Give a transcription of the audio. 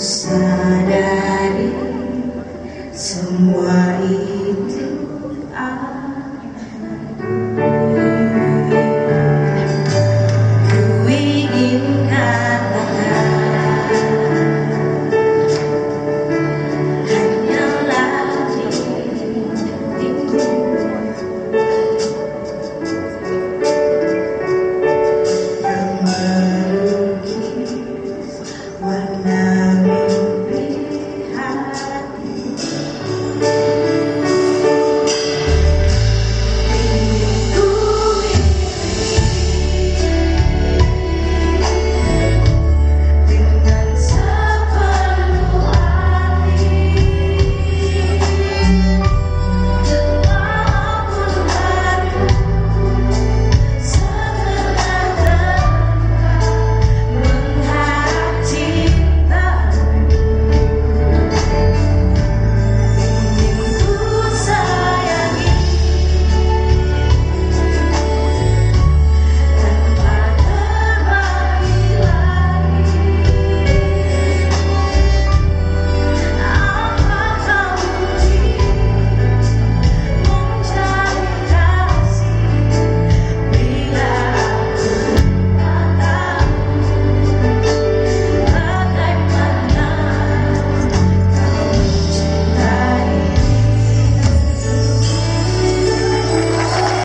sadari semua itu